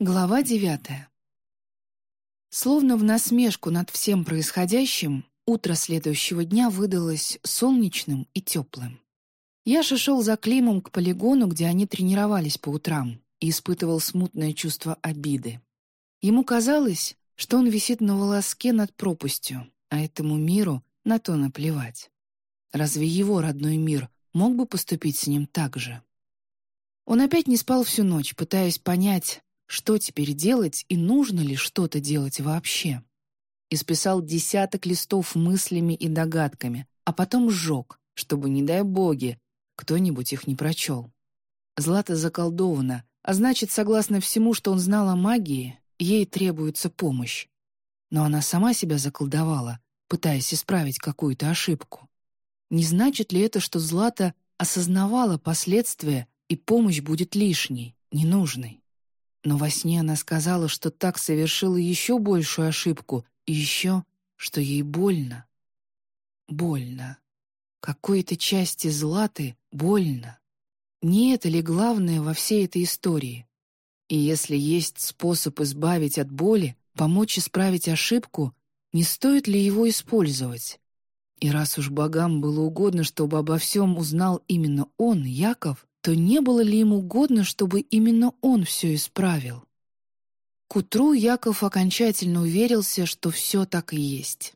Глава девятая. Словно в насмешку над всем происходящим, утро следующего дня выдалось солнечным и теплым. Яша шел за Климом к полигону, где они тренировались по утрам, и испытывал смутное чувство обиды. Ему казалось, что он висит на волоске над пропастью, а этому миру на то наплевать. Разве его родной мир мог бы поступить с ним так же? Он опять не спал всю ночь, пытаясь понять, что теперь делать и нужно ли что-то делать вообще? Исписал десяток листов мыслями и догадками, а потом сжег, чтобы, не дай боги, кто-нибудь их не прочел. Злата заколдована, а значит, согласно всему, что он знал о магии, ей требуется помощь. Но она сама себя заколдовала, пытаясь исправить какую-то ошибку. Не значит ли это, что Злата осознавала последствия, и помощь будет лишней, ненужной? Но во сне она сказала, что так совершила еще большую ошибку, и еще, что ей больно. Больно. Какой-то части Златы больно. Не это ли главное во всей этой истории? И если есть способ избавить от боли, помочь исправить ошибку, не стоит ли его использовать? И раз уж богам было угодно, чтобы обо всем узнал именно он, Яков, то не было ли ему угодно, чтобы именно он все исправил? К утру Яков окончательно уверился, что все так и есть.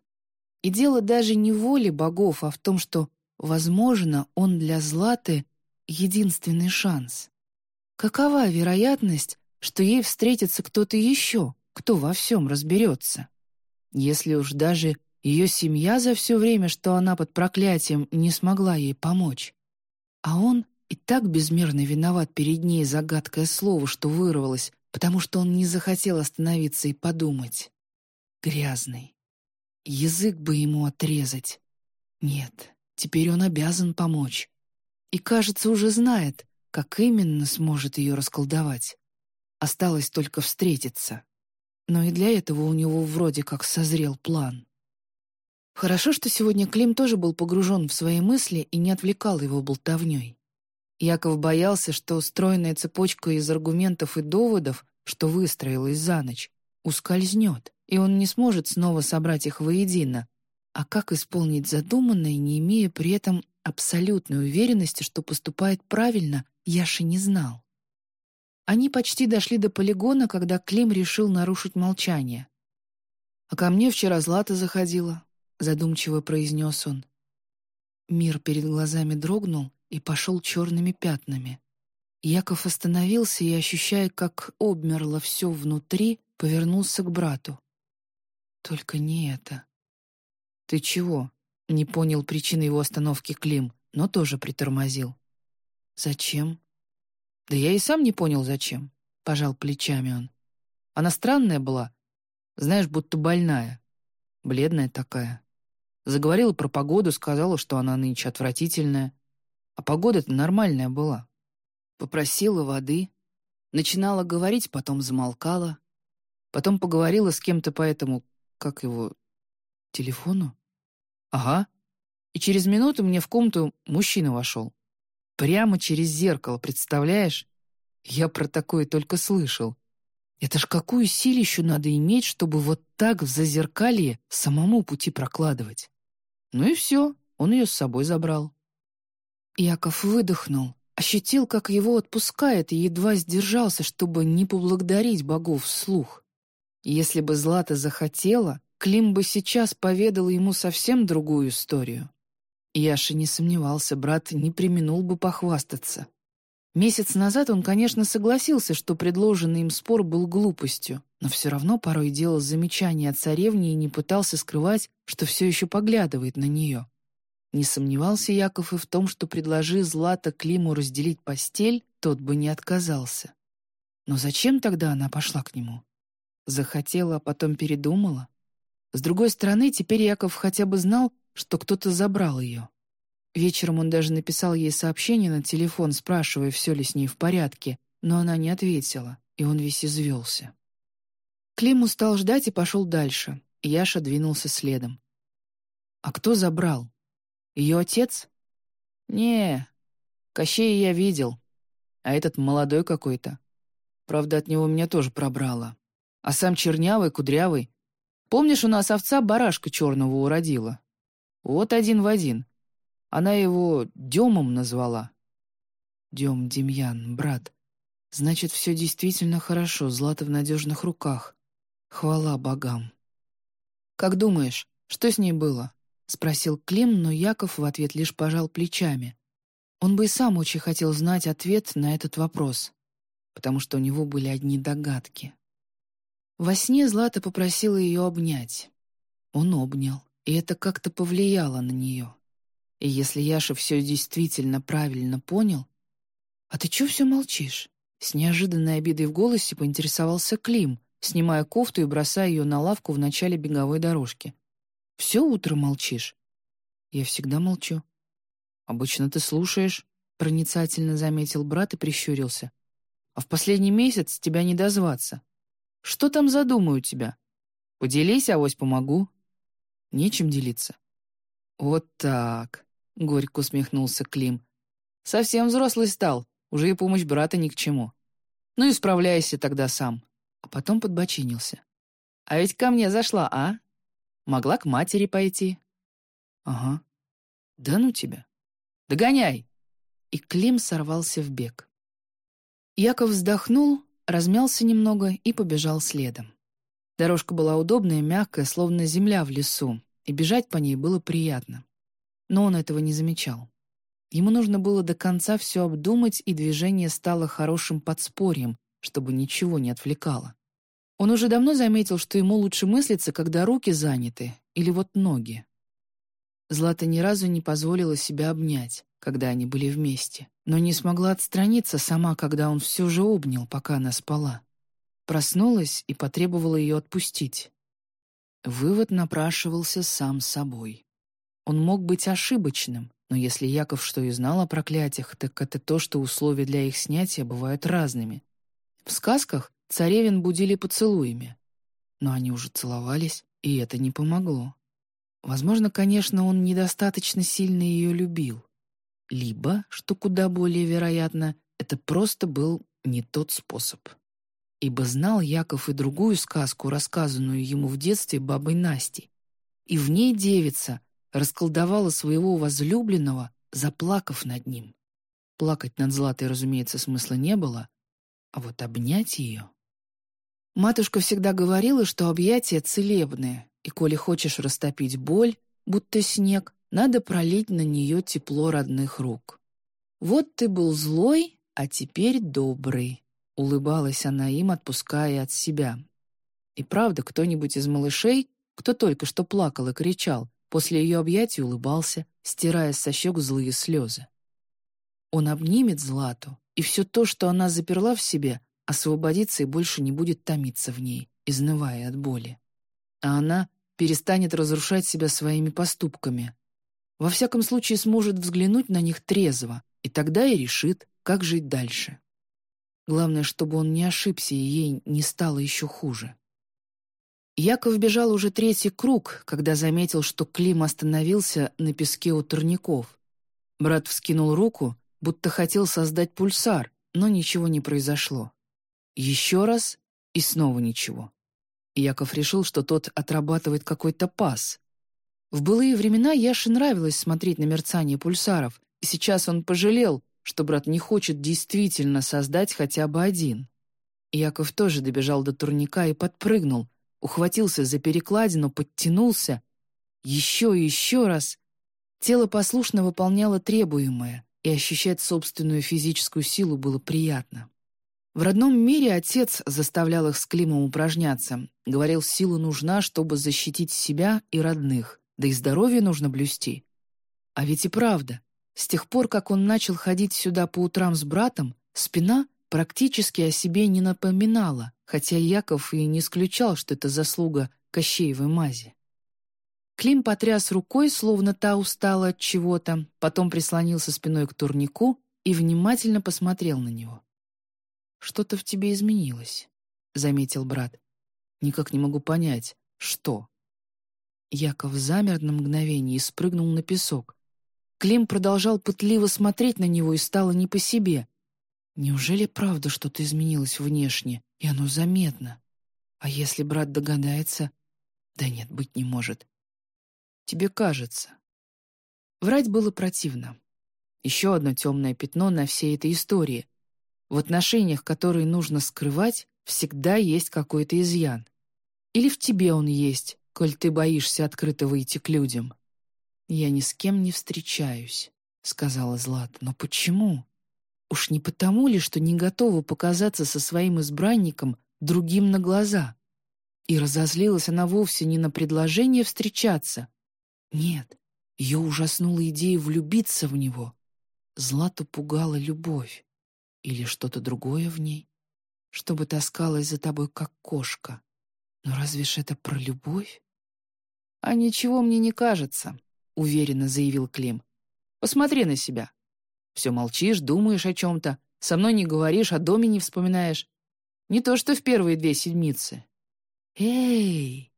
И дело даже не в воле богов, а в том, что, возможно, он для Златы — единственный шанс. Какова вероятность, что ей встретится кто-то еще, кто во всем разберется? Если уж даже ее семья за все время, что она под проклятием, не смогла ей помочь. А он и так безмерно виноват перед ней за гадкое слово, что вырвалось, потому что он не захотел остановиться и подумать. Грязный. Язык бы ему отрезать. Нет, теперь он обязан помочь. И, кажется, уже знает, как именно сможет ее расколдовать. Осталось только встретиться. Но и для этого у него вроде как созрел план. Хорошо, что сегодня Клим тоже был погружен в свои мысли и не отвлекал его болтовней. Яков боялся, что стройная цепочка из аргументов и доводов, что выстроилась за ночь, ускользнет, и он не сможет снова собрать их воедино. А как исполнить задуманное, не имея при этом абсолютной уверенности, что поступает правильно, Яша не знал. Они почти дошли до полигона, когда Клим решил нарушить молчание. «А ко мне вчера Злата заходила», — задумчиво произнес он. Мир перед глазами дрогнул, и пошел черными пятнами. Яков остановился и, ощущая, как обмерло все внутри, повернулся к брату. «Только не это». «Ты чего?» — не понял причины его остановки Клим, но тоже притормозил. «Зачем?» «Да я и сам не понял, зачем», — пожал плечами он. «Она странная была, знаешь, будто больная, бледная такая. Заговорила про погоду, сказала, что она нынче отвратительная. А погода-то нормальная была. Попросила воды, начинала говорить, потом замолкала. Потом поговорила с кем-то по этому, как его, телефону? Ага. И через минуту мне в комнату мужчина вошел. Прямо через зеркало, представляешь? Я про такое только слышал. Это ж какую силищу надо иметь, чтобы вот так в зазеркалье самому пути прокладывать. Ну и все, он ее с собой забрал. Яков выдохнул, ощутил, как его отпускает, и едва сдержался, чтобы не поблагодарить богов вслух. Если бы Злата захотела, Клим бы сейчас поведал ему совсем другую историю. Яша не сомневался, брат не применул бы похвастаться. Месяц назад он, конечно, согласился, что предложенный им спор был глупостью, но все равно порой делал замечания о царевне и не пытался скрывать, что все еще поглядывает на нее. Не сомневался Яков и в том, что предложи Злата Климу разделить постель, тот бы не отказался. Но зачем тогда она пошла к нему? Захотела, а потом передумала? С другой стороны, теперь Яков хотя бы знал, что кто-то забрал ее. Вечером он даже написал ей сообщение на телефон, спрашивая, все ли с ней в порядке, но она не ответила, и он весь извелся. Клим устал ждать и пошел дальше, Яша двинулся следом. А кто забрал? Ее отец? Не, Кощея я видел. А этот молодой какой-то. Правда, от него меня тоже пробрало. А сам чернявый, кудрявый. Помнишь, у нас овца барашка черного уродила? Вот один в один. Она его Демом назвала. Дем, Демьян, брат. Значит, все действительно хорошо, Злата в надежных руках. Хвала богам. «Как думаешь, что с ней было?» — спросил Клим, но Яков в ответ лишь пожал плечами. Он бы и сам очень хотел знать ответ на этот вопрос, потому что у него были одни догадки. Во сне Злата попросила ее обнять. Он обнял, и это как-то повлияло на нее. И если Яша все действительно правильно понял... «А ты чего все молчишь?» С неожиданной обидой в голосе поинтересовался Клим, снимая кофту и бросая ее на лавку в начале беговой дорожки. «Все утро молчишь?» «Я всегда молчу». «Обычно ты слушаешь», — проницательно заметил брат и прищурился. «А в последний месяц тебя не дозваться. Что там за тебя? Поделись, авось помогу». «Нечем делиться». «Вот так», — горько усмехнулся Клим. «Совсем взрослый стал, уже и помощь брата ни к чему. Ну и справляйся тогда сам». А потом подбочинился. «А ведь ко мне зашла, а? Могла к матери пойти». «Ага. Да ну тебя. Догоняй!» И Клим сорвался в бег. Яков вздохнул, размялся немного и побежал следом. Дорожка была удобная, мягкая, словно земля в лесу, и бежать по ней было приятно. Но он этого не замечал. Ему нужно было до конца все обдумать, и движение стало хорошим подспорьем, чтобы ничего не отвлекало. Он уже давно заметил, что ему лучше мыслиться, когда руки заняты, или вот ноги. Злата ни разу не позволила себя обнять, когда они были вместе, но не смогла отстраниться сама, когда он все же обнял, пока она спала. Проснулась и потребовала ее отпустить. Вывод напрашивался сам собой. Он мог быть ошибочным, но если Яков что и знал о проклятиях, так это то, что условия для их снятия бывают разными. В сказках царевин будили поцелуями. Но они уже целовались, и это не помогло. Возможно, конечно, он недостаточно сильно ее любил. Либо, что куда более вероятно, это просто был не тот способ. Ибо знал Яков и другую сказку, рассказанную ему в детстве бабой Настей. И в ней девица расколдовала своего возлюбленного, заплакав над ним. Плакать над Златой, разумеется, смысла не было, а вот обнять ее... Матушка всегда говорила, что объятия целебные, и коли хочешь растопить боль, будто снег, надо пролить на нее тепло родных рук. «Вот ты был злой, а теперь добрый», — улыбалась она им, отпуская от себя. И правда, кто-нибудь из малышей, кто только что плакал и кричал, после ее объятий улыбался, стирая со щек злые слезы. Он обнимет Злату, и все то, что она заперла в себе, освободится и больше не будет томиться в ней, изнывая от боли. А она перестанет разрушать себя своими поступками. Во всяком случае, сможет взглянуть на них трезво, и тогда и решит, как жить дальше. Главное, чтобы он не ошибся, и ей не стало еще хуже. Яков бежал уже третий круг, когда заметил, что Клим остановился на песке у турников. Брат вскинул руку, будто хотел создать пульсар, но ничего не произошло. Еще раз и снова ничего. Яков решил, что тот отрабатывает какой-то пас. В былые времена Яше нравилось смотреть на мерцание пульсаров, и сейчас он пожалел, что брат не хочет действительно создать хотя бы один. Яков тоже добежал до турника и подпрыгнул, ухватился за перекладину, подтянулся. Еще и еще раз. Тело послушно выполняло требуемое, и ощущать собственную физическую силу было приятно. В родном мире отец заставлял их с Климом упражняться. Говорил, сила нужна, чтобы защитить себя и родных, да и здоровье нужно блюсти. А ведь и правда, с тех пор, как он начал ходить сюда по утрам с братом, спина практически о себе не напоминала, хотя Яков и не исключал, что это заслуга Кощеевой мази. Клим потряс рукой, словно та устала от чего-то, потом прислонился спиной к турнику и внимательно посмотрел на него. «Что-то в тебе изменилось», — заметил брат. «Никак не могу понять, что». Яков замер на мгновение и спрыгнул на песок. Клим продолжал пытливо смотреть на него и стало не по себе. Неужели правда что-то изменилось внешне, и оно заметно? А если брат догадается? Да нет, быть не может. Тебе кажется. Врать было противно. Еще одно темное пятно на всей этой истории. В отношениях, которые нужно скрывать, всегда есть какой-то изъян. Или в тебе он есть, коль ты боишься открыто выйти к людям. «Я ни с кем не встречаюсь», — сказала Злата. «Но почему? Уж не потому ли, что не готова показаться со своим избранником другим на глаза?» И разозлилась она вовсе не на предложение встречаться. Нет, ее ужаснула идея влюбиться в него. Злату пугала любовь. Или что-то другое в ней, чтобы таскалась за тобой, как кошка. Но разве ж это про любовь? «А ничего мне не кажется», — уверенно заявил Клим. «Посмотри на себя. Все молчишь, думаешь о чем-то, со мной не говоришь, о доме не вспоминаешь. Не то что в первые две седмицы». «Эй,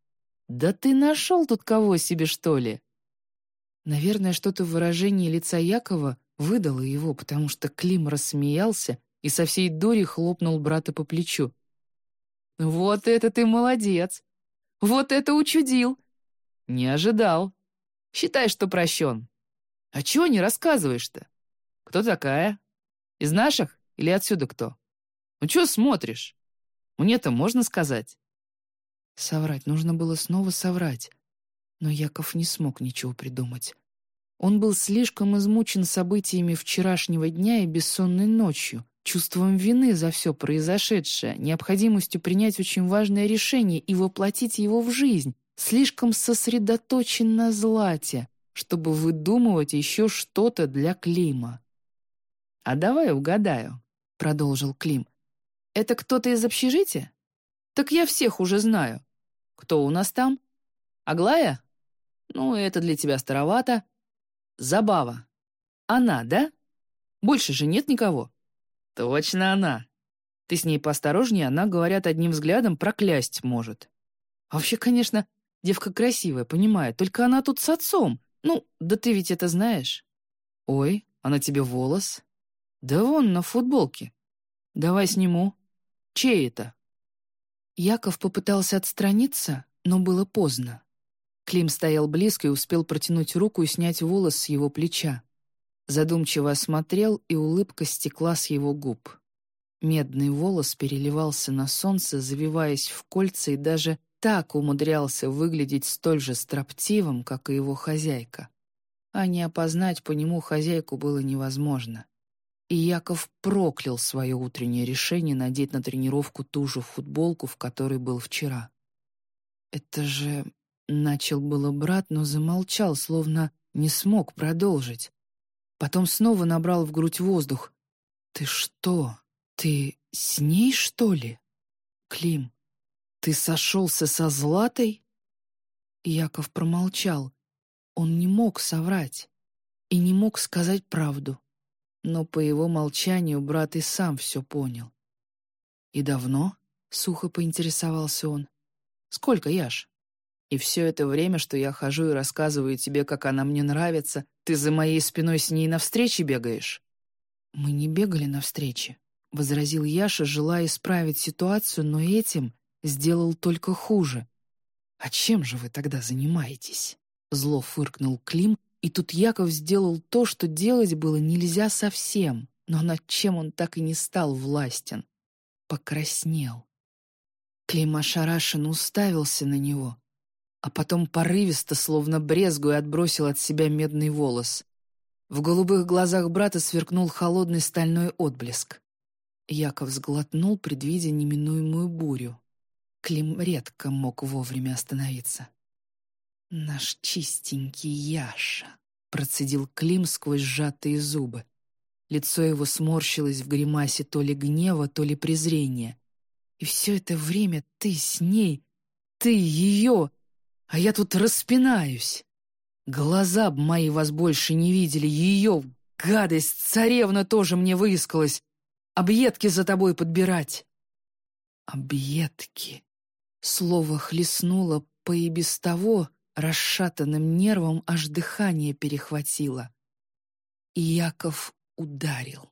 да ты нашел тут кого себе, что ли?» Наверное, что-то в выражении лица Якова выдало его, потому что Клим рассмеялся и со всей дури хлопнул брата по плечу. «Вот это ты молодец! Вот это учудил! Не ожидал. Считай, что прощен. А чего не рассказываешь-то? Кто такая? Из наших или отсюда кто? Ну чего смотришь? Мне-то можно сказать?» Соврать, нужно было снова соврать. Но Яков не смог ничего придумать. Он был слишком измучен событиями вчерашнего дня и бессонной ночью, чувством вины за все произошедшее, необходимостью принять очень важное решение и воплотить его в жизнь, слишком сосредоточен на злате, чтобы выдумывать еще что-то для Клима. «А давай угадаю», — продолжил Клим. «Это кто-то из общежития? Так я всех уже знаю. Кто у нас там? Аглая? Ну, это для тебя старовато. Забава. Она, да? Больше же нет никого?» «Точно она. Ты с ней поосторожнее, она, говорят, одним взглядом проклясть может. А вообще, конечно, девка красивая, понимаю, только она тут с отцом. Ну, да ты ведь это знаешь. Ой, а на тебе волос? Да вон, на футболке. Давай сниму. Чей это?» Яков попытался отстраниться, но было поздно. Клим стоял близко и успел протянуть руку и снять волос с его плеча. Задумчиво осмотрел, и улыбка стекла с его губ. Медный волос переливался на солнце, завиваясь в кольца, и даже так умудрялся выглядеть столь же строптивым, как и его хозяйка. А не опознать по нему хозяйку было невозможно. И Яков проклял свое утреннее решение надеть на тренировку ту же футболку, в которой был вчера. «Это же Начал было брат, но замолчал, словно не смог продолжить. Потом снова набрал в грудь воздух. «Ты что? Ты с ней, что ли? Клим, ты сошелся со Златой?» Яков промолчал. Он не мог соврать и не мог сказать правду. Но по его молчанию брат и сам все понял. «И давно?» — сухо поинтересовался он. «Сколько, Яш?» И все это время, что я хожу и рассказываю тебе, как она мне нравится, ты за моей спиной с ней навстречу бегаешь?» «Мы не бегали навстречу», — возразил Яша, желая исправить ситуацию, но этим сделал только хуже. «А чем же вы тогда занимаетесь?» Зло фыркнул Клим, и тут Яков сделал то, что делать было нельзя совсем, но над чем он так и не стал властен. Покраснел. Клим ошарашенно уставился на него а потом порывисто, словно брезгуя, отбросил от себя медный волос. В голубых глазах брата сверкнул холодный стальной отблеск. Яков сглотнул, предвидя неминуемую бурю. Клим редко мог вовремя остановиться. «Наш чистенький Яша», — процедил Клим сквозь сжатые зубы. Лицо его сморщилось в гримасе то ли гнева, то ли презрения. «И все это время ты с ней, ты ее, а я тут распинаюсь. Глаза б мои вас больше не видели, ее гадость царевна тоже мне выискалась. Объедки за тобой подбирать. Объедки. Слово хлестнуло по и без того расшатанным нервам, аж дыхание перехватило. И Яков ударил.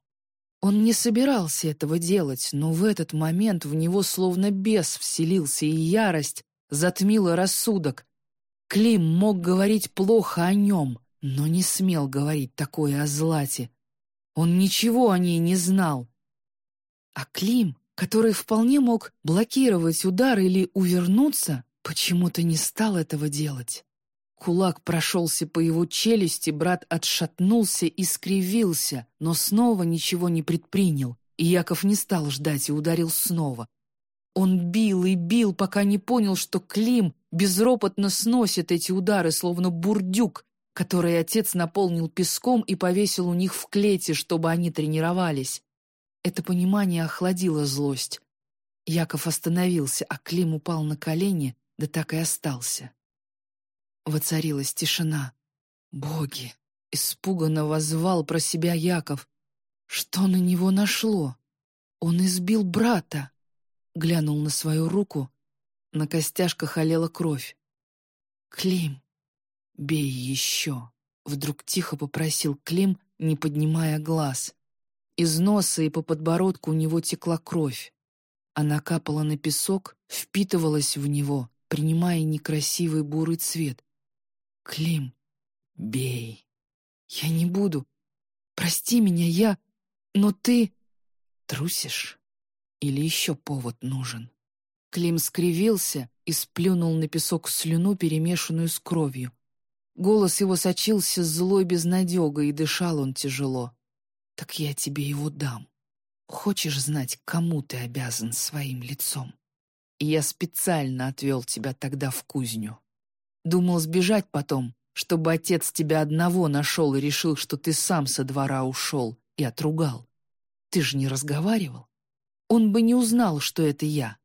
Он не собирался этого делать, но в этот момент в него словно бес вселился, и ярость затмила рассудок. Клим мог говорить плохо о нем, но не смел говорить такое о Злате. Он ничего о ней не знал. А Клим, который вполне мог блокировать удар или увернуться, почему-то не стал этого делать. Кулак прошелся по его челюсти, брат отшатнулся и скривился, но снова ничего не предпринял, и Яков не стал ждать и ударил снова. Он бил и бил, пока не понял, что Клим безропотно сносит эти удары, словно бурдюк, который отец наполнил песком и повесил у них в клете, чтобы они тренировались. Это понимание охладило злость. Яков остановился, а Клим упал на колени, да так и остался. Воцарилась тишина. «Боги!» — испуганно возвал про себя Яков. «Что на него нашло? Он избил брата!» Глянул на свою руку. На костяшках олела кровь. «Клим, бей еще!» Вдруг тихо попросил Клим, не поднимая глаз. Из носа и по подбородку у него текла кровь. Она капала на песок, впитывалась в него, принимая некрасивый бурый цвет. «Клим, бей!» «Я не буду. Прости меня, я... Но ты...» «Трусишь? Или еще повод нужен?» Клим скривился и сплюнул на песок слюну, перемешанную с кровью. Голос его сочился злой безнадегой, и дышал он тяжело. «Так я тебе его дам. Хочешь знать, кому ты обязан своим лицом?» И я специально отвел тебя тогда в кузню. Думал сбежать потом, чтобы отец тебя одного нашел и решил, что ты сам со двора ушел и отругал. Ты же не разговаривал. Он бы не узнал, что это я.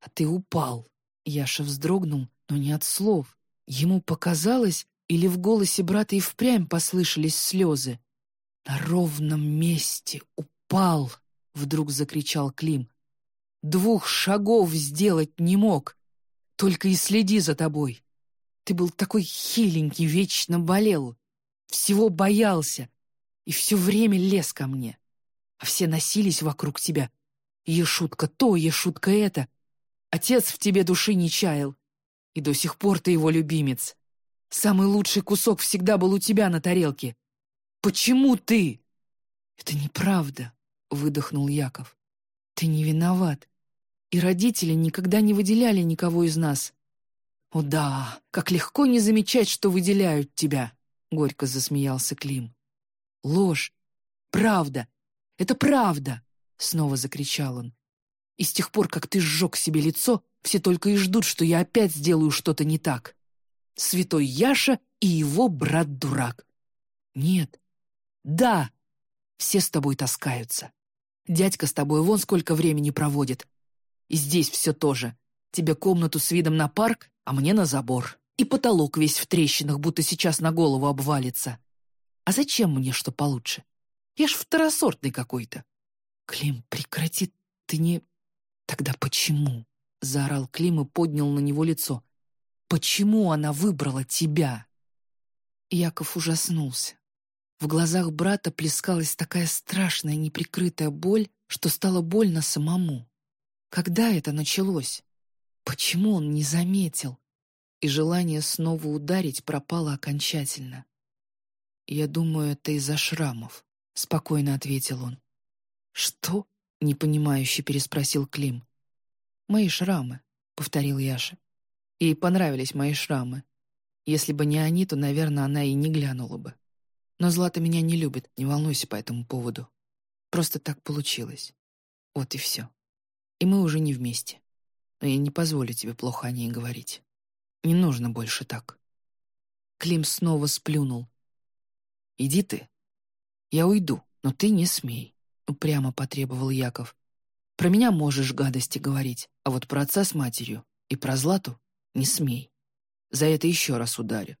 А ты упал. Яша вздрогнул, но не от слов. Ему показалось, или в голосе брата и впрямь послышались слезы. «На ровном месте упал!» — вдруг закричал Клим. «Двух шагов сделать не мог. Только и следи за тобой. Ты был такой хиленький, вечно болел. Всего боялся. И все время лез ко мне. А все носились вокруг тебя. Ешутка то, ешутка это. Отец в тебе души не чаял. И до сих пор ты его любимец. Самый лучший кусок всегда был у тебя на тарелке. Почему ты?» «Это неправда», — выдохнул Яков. «Ты не виноват. И родители никогда не выделяли никого из нас. «О да, как легко не замечать, что выделяют тебя!» — горько засмеялся Клим. «Ложь! Правда! Это правда!» — снова закричал он. «И с тех пор, как ты сжег себе лицо, все только и ждут, что я опять сделаю что-то не так. Святой Яша и его брат-дурак. Нет. Да, все с тобой таскаются. Дядька с тобой вон сколько времени проводит. И здесь все тоже. Тебе комнату с видом на парк, а мне на забор. И потолок весь в трещинах, будто сейчас на голову обвалится. А зачем мне что получше? Я ж второсортный какой-то. Клим, прекрати, ты не... Тогда почему? Заорал Клим и поднял на него лицо. Почему она выбрала тебя? Яков ужаснулся. В глазах брата плескалась такая страшная неприкрытая боль, что стало больно самому. Когда это началось? Почему он не заметил? И желание снова ударить пропало окончательно. «Я думаю, это из-за шрамов», — спокойно ответил он. «Что?» — непонимающе переспросил Клим. «Мои шрамы», — повторил Яша. Ей понравились мои шрамы. Если бы не они, то, наверное, она и не глянула бы. Но Злата меня не любит, не волнуйся по этому поводу. Просто так получилось. Вот и все. И мы уже не вместе но я не позволю тебе плохо о ней говорить. Не нужно больше так». Клим снова сплюнул. «Иди ты. Я уйду, но ты не смей», — упрямо потребовал Яков. «Про меня можешь гадости говорить, а вот про отца с матерью и про Злату не смей. За это еще раз ударю».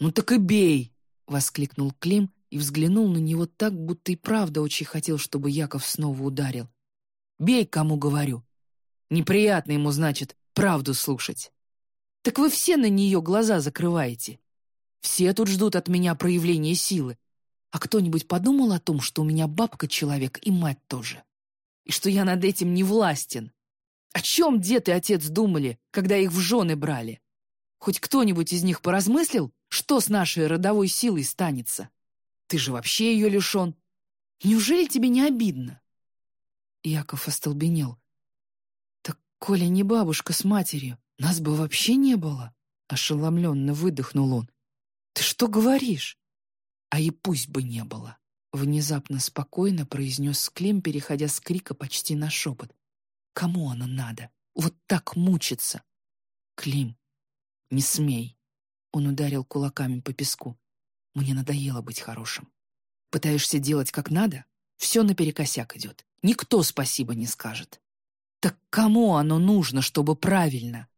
«Ну так и бей!» — воскликнул Клим и взглянул на него так, будто и правда очень хотел, чтобы Яков снова ударил. «Бей, кому говорю, Неприятно ему, значит, правду слушать. Так вы все на нее глаза закрываете. Все тут ждут от меня проявления силы. А кто-нибудь подумал о том, что у меня бабка человек и мать тоже? И что я над этим не властен? О чем дед и отец думали, когда их в жены брали? Хоть кто-нибудь из них поразмыслил, что с нашей родовой силой станется? Ты же вообще ее лишен. Неужели тебе не обидно?» Яков остолбенел. «Так Коля не бабушка с матерью, нас бы вообще не было!» Ошеломленно выдохнул он. «Ты что говоришь?» «А и пусть бы не было!» Внезапно спокойно произнес Клим, переходя с крика почти на шепот. «Кому оно надо? Вот так мучиться!» «Клим, не смей!» Он ударил кулаками по песку. «Мне надоело быть хорошим. Пытаешься делать как надо, все наперекосяк идет. Никто спасибо не скажет. Так кому оно нужно, чтобы правильно?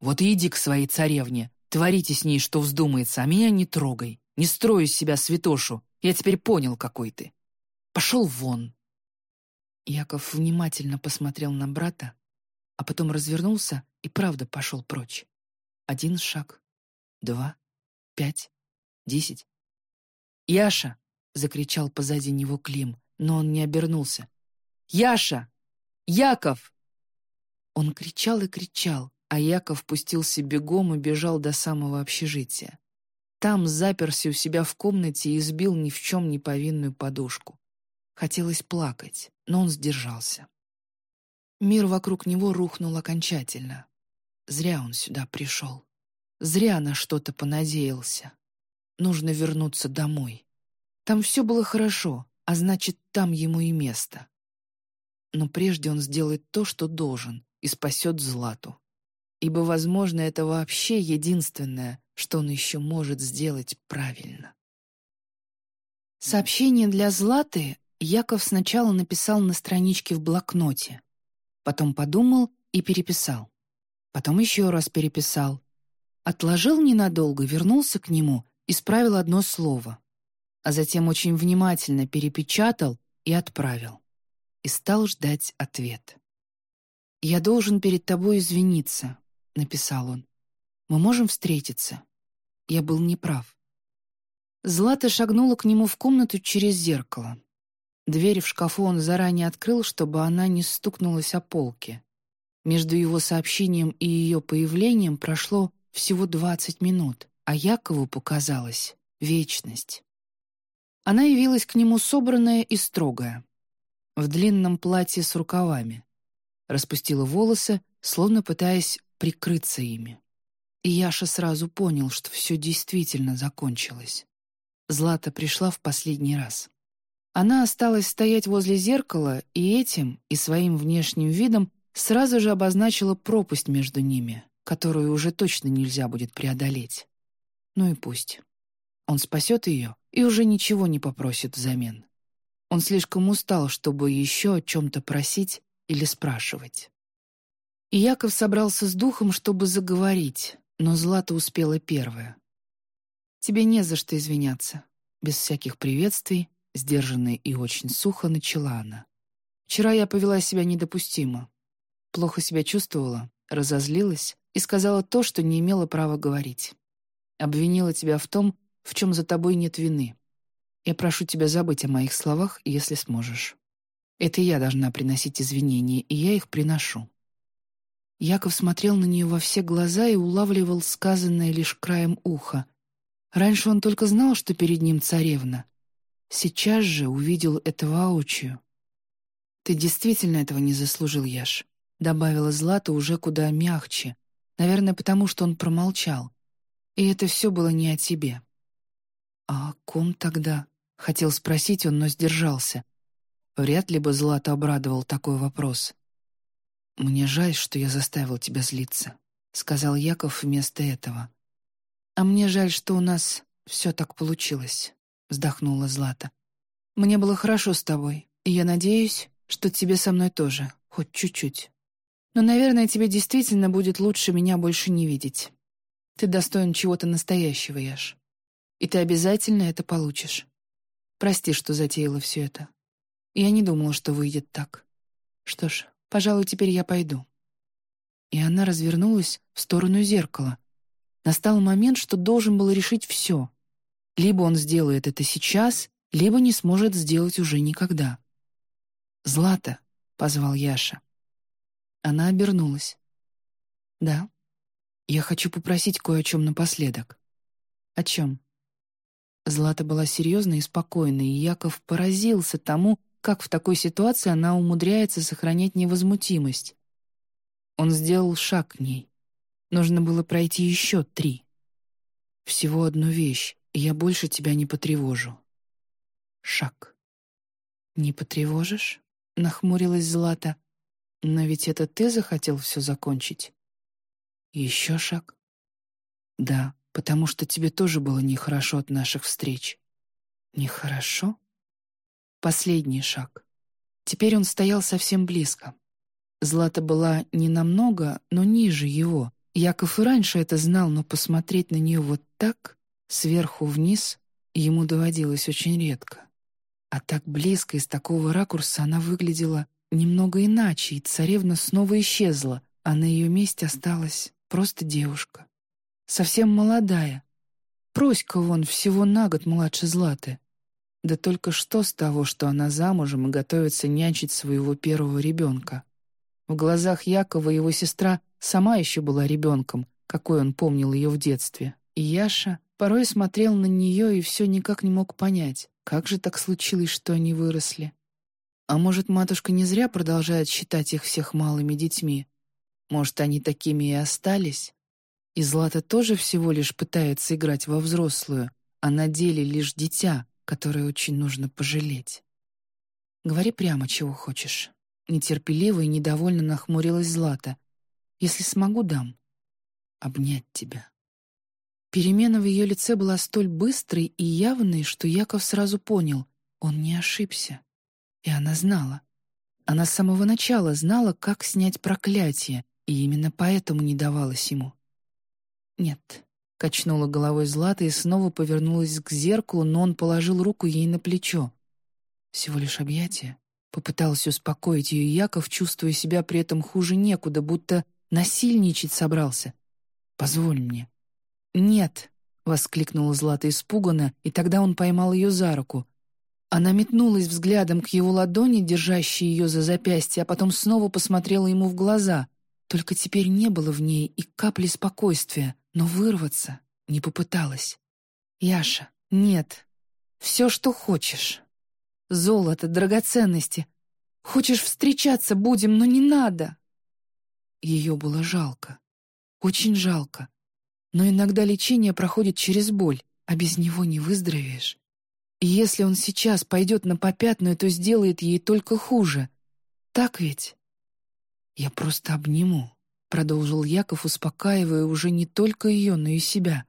Вот иди к своей царевне, творите с ней, что вздумается, а меня не трогай. Не строй из себя святошу. Я теперь понял, какой ты. Пошел вон. Яков внимательно посмотрел на брата, а потом развернулся и правда пошел прочь. Один шаг, два, пять, десять. «Яша!» — закричал позади него Клим, но он не обернулся. «Яша! Яков!» Он кричал и кричал, а Яков пустился бегом и бежал до самого общежития. Там заперся у себя в комнате и избил ни в чем не повинную подушку. Хотелось плакать, но он сдержался. Мир вокруг него рухнул окончательно. Зря он сюда пришел. Зря на что-то понадеялся. Нужно вернуться домой. Там все было хорошо, а значит, там ему и место. Но прежде он сделает то, что должен, и спасет Злату. Ибо, возможно, это вообще единственное, что он еще может сделать правильно. Сообщение для Златы Яков сначала написал на страничке в блокноте, потом подумал и переписал. Потом еще раз переписал. Отложил ненадолго, вернулся к нему, исправил одно слово а затем очень внимательно перепечатал и отправил. И стал ждать ответ. «Я должен перед тобой извиниться», — написал он. «Мы можем встретиться?» Я был неправ. Злата шагнула к нему в комнату через зеркало. Дверь в шкафу он заранее открыл, чтобы она не стукнулась о полке. Между его сообщением и ее появлением прошло всего двадцать минут, а Якову показалось — вечность. Она явилась к нему собранная и строгая, в длинном платье с рукавами. Распустила волосы, словно пытаясь прикрыться ими. И Яша сразу понял, что все действительно закончилось. Злата пришла в последний раз. Она осталась стоять возле зеркала и этим, и своим внешним видом сразу же обозначила пропасть между ними, которую уже точно нельзя будет преодолеть. Ну и пусть. Он спасет ее и уже ничего не попросит взамен. Он слишком устал, чтобы еще о чем-то просить или спрашивать. И Яков собрался с духом, чтобы заговорить, но Злата успела первая. «Тебе не за что извиняться». Без всяких приветствий, сдержанной и очень сухо, начала она. «Вчера я повела себя недопустимо. Плохо себя чувствовала, разозлилась и сказала то, что не имела права говорить. Обвинила тебя в том, в чем за тобой нет вины. Я прошу тебя забыть о моих словах, если сможешь. Это я должна приносить извинения, и я их приношу». Яков смотрел на нее во все глаза и улавливал сказанное лишь краем уха. Раньше он только знал, что перед ним царевна. Сейчас же увидел это воочию. «Ты действительно этого не заслужил, Яш», — добавила Злата уже куда мягче, наверное, потому что он промолчал. И это все было не о тебе. «А о ком тогда?» — хотел спросить он, но сдержался. Вряд ли бы Злата обрадовал такой вопрос. «Мне жаль, что я заставил тебя злиться», — сказал Яков вместо этого. «А мне жаль, что у нас все так получилось», — вздохнула Злата. «Мне было хорошо с тобой, и я надеюсь, что тебе со мной тоже, хоть чуть-чуть. Но, наверное, тебе действительно будет лучше меня больше не видеть. Ты достоин чего-то настоящего, Яш и ты обязательно это получишь. Прости, что затеяла все это. Я не думала, что выйдет так. Что ж, пожалуй, теперь я пойду». И она развернулась в сторону зеркала. Настал момент, что должен был решить все. Либо он сделает это сейчас, либо не сможет сделать уже никогда. «Злата», — позвал Яша. Она обернулась. «Да. Я хочу попросить кое о чем напоследок». «О чем?» Злата была серьезна и спокойна, и Яков поразился тому, как в такой ситуации она умудряется сохранять невозмутимость. Он сделал шаг к ней. Нужно было пройти еще три. «Всего одну вещь, и я больше тебя не потревожу». Шаг. «Не потревожишь?» — нахмурилась Злата. «Но ведь это ты захотел все закончить?» «Еще шаг?» «Да, потому что тебе тоже было нехорошо от наших встреч». «Нехорошо?» Последний шаг. Теперь он стоял совсем близко. Злата была не намного, но ниже его. Яков и раньше это знал, но посмотреть на нее вот так, сверху вниз, ему доводилось очень редко. А так близко, из такого ракурса она выглядела немного иначе, и царевна снова исчезла, а на ее месте осталась просто девушка. Совсем молодая. Проська вон всего на год младше Златы. Да только что с того, что она замужем и готовится нянчить своего первого ребенка? В глазах Якова его сестра сама еще была ребенком, какой он помнил ее в детстве. И Яша порой смотрел на нее и все никак не мог понять, как же так случилось, что они выросли. А может, матушка не зря продолжает считать их всех малыми детьми? Может, они такими и остались? И Злата тоже всего лишь пытается играть во взрослую, а на деле лишь дитя, которое очень нужно пожалеть. Говори прямо, чего хочешь. Нетерпеливо и недовольно нахмурилась Злата. Если смогу, дам. Обнять тебя. Перемена в ее лице была столь быстрой и явной, что Яков сразу понял — он не ошибся. И она знала. Она с самого начала знала, как снять проклятие, и именно поэтому не давалось ему. Нет, Качнула головой Злата и снова повернулась к зеркалу, но он положил руку ей на плечо. Всего лишь объятие. Попытался успокоить ее Яков, чувствуя себя при этом хуже некуда, будто насильничать собрался. «Позволь мне». «Нет», — воскликнула Злата испуганно, и тогда он поймал ее за руку. Она метнулась взглядом к его ладони, держащей ее за запястье, а потом снова посмотрела ему в глаза. Только теперь не было в ней и капли спокойствия но вырваться не попыталась. «Яша, нет. Все, что хочешь. Золото, драгоценности. Хочешь встречаться будем, но не надо». Ее было жалко. Очень жалко. Но иногда лечение проходит через боль, а без него не выздоровеешь. И если он сейчас пойдет на попятную, то сделает ей только хуже. Так ведь? Я просто обниму, продолжил Яков, успокаивая уже не только ее, но и себя.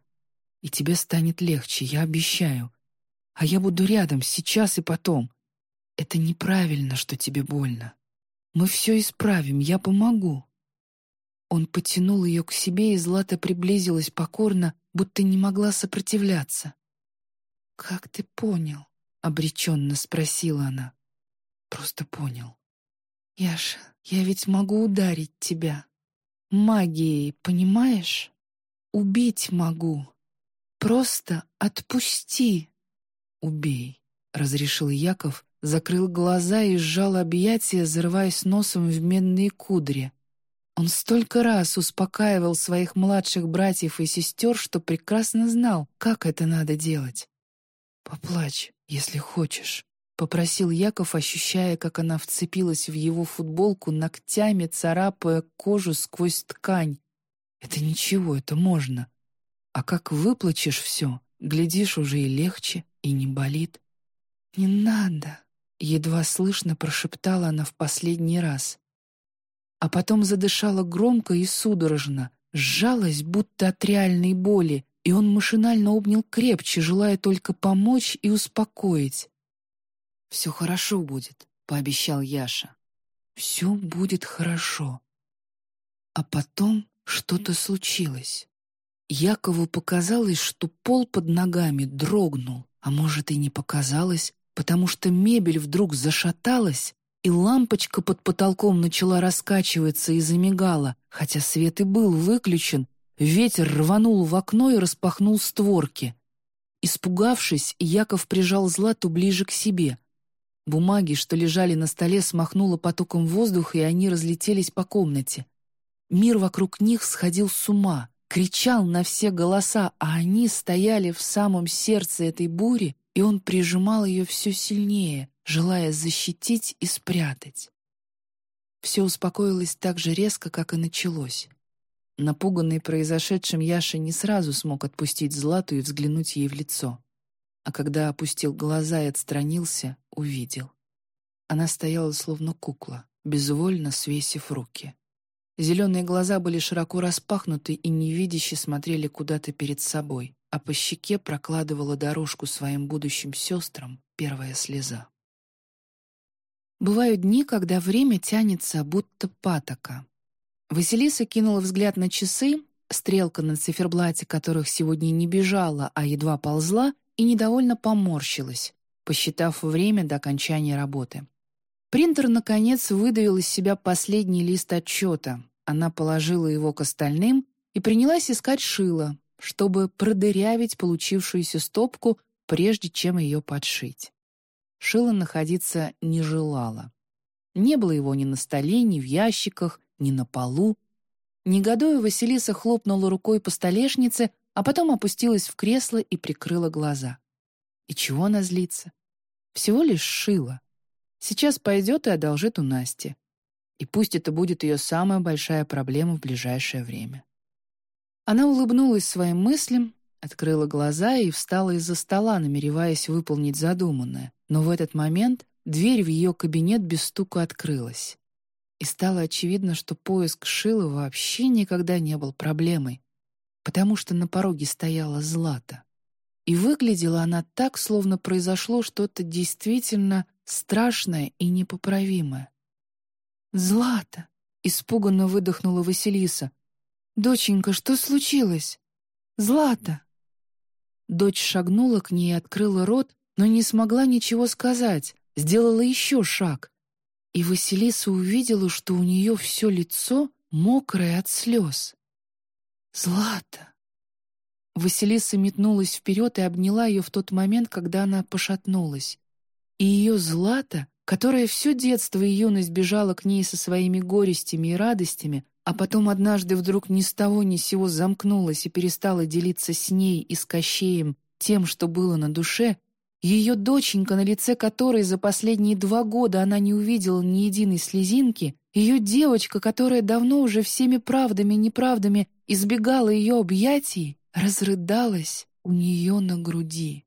«И тебе станет легче, я обещаю. А я буду рядом сейчас и потом. Это неправильно, что тебе больно. Мы все исправим, я помогу». Он потянул ее к себе, и Злата приблизилась покорно, будто не могла сопротивляться. «Как ты понял?» — обреченно спросила она. «Просто понял. Яша, я ведь могу ударить тебя магией, понимаешь? Убить могу. Просто отпусти. Убей, — разрешил Яков, закрыл глаза и сжал объятия, зарываясь носом в медные кудри. Он столько раз успокаивал своих младших братьев и сестер, что прекрасно знал, как это надо делать. «Поплачь, если хочешь», — попросил Яков, ощущая, как она вцепилась в его футболку ногтями, царапая кожу сквозь ткань. «Это ничего, это можно. А как выплачешь все, глядишь, уже и легче, и не болит». «Не надо», — едва слышно прошептала она в последний раз. А потом задышала громко и судорожно, сжалась, будто от реальной боли, и он машинально обнял крепче, желая только помочь и успокоить. «Все хорошо будет», — пообещал Яша. «Все будет хорошо». А потом что-то случилось. Якову показалось, что пол под ногами дрогнул, а может и не показалось, потому что мебель вдруг зашаталась, и лампочка под потолком начала раскачиваться и замигала, хотя свет и был выключен, ветер рванул в окно и распахнул створки. Испугавшись, Яков прижал Злату ближе к себе. Бумаги, что лежали на столе, смахнуло потоком воздуха, и они разлетелись по комнате. Мир вокруг них сходил с ума, кричал на все голоса, а они стояли в самом сердце этой бури, и он прижимал ее все сильнее, желая защитить и спрятать. Все успокоилось так же резко, как и началось. Напуганный произошедшим, Яша не сразу смог отпустить Злату и взглянуть ей в лицо. А когда опустил глаза и отстранился, увидел. Она стояла словно кукла, безвольно свесив руки. Зеленые глаза были широко распахнуты и невидяще смотрели куда-то перед собой, а по щеке прокладывала дорожку своим будущим сестрам первая слеза. Бывают дни, когда время тянется, будто патока, Василиса кинула взгляд на часы, стрелка на циферблате которых сегодня не бежала, а едва ползла, и недовольно поморщилась, посчитав время до окончания работы. Принтер, наконец, выдавил из себя последний лист отчета. Она положила его к остальным и принялась искать шило, чтобы продырявить получившуюся стопку, прежде чем ее подшить. Шило находиться не желало. Не было его ни на столе, ни в ящиках, ни на полу. Негодуя, Василиса хлопнула рукой по столешнице, а потом опустилась в кресло и прикрыла глаза. И чего она злится? Всего лишь шила. Сейчас пойдет и одолжит у Насти. И пусть это будет ее самая большая проблема в ближайшее время. Она улыбнулась своим мыслям, открыла глаза и встала из-за стола, намереваясь выполнить задуманное. Но в этот момент дверь в ее кабинет без стука открылась и стало очевидно, что поиск Шила вообще никогда не был проблемой, потому что на пороге стояла Злата. И выглядела она так, словно произошло что-то действительно страшное и непоправимое. «Злата!» — испуганно выдохнула Василиса. «Доченька, что случилось? Злата!» Дочь шагнула к ней и открыла рот, но не смогла ничего сказать, сделала еще шаг и Василиса увидела, что у нее все лицо мокрое от слез. «Злата!» Василиса метнулась вперед и обняла ее в тот момент, когда она пошатнулась. И ее Злата, которая все детство и юность бежала к ней со своими горестями и радостями, а потом однажды вдруг ни с того ни с сего замкнулась и перестала делиться с ней и с Кощеем тем, что было на душе, ее доченька, на лице которой за последние два года она не увидела ни единой слезинки, ее девочка, которая давно уже всеми правдами и неправдами избегала ее объятий, разрыдалась у нее на груди.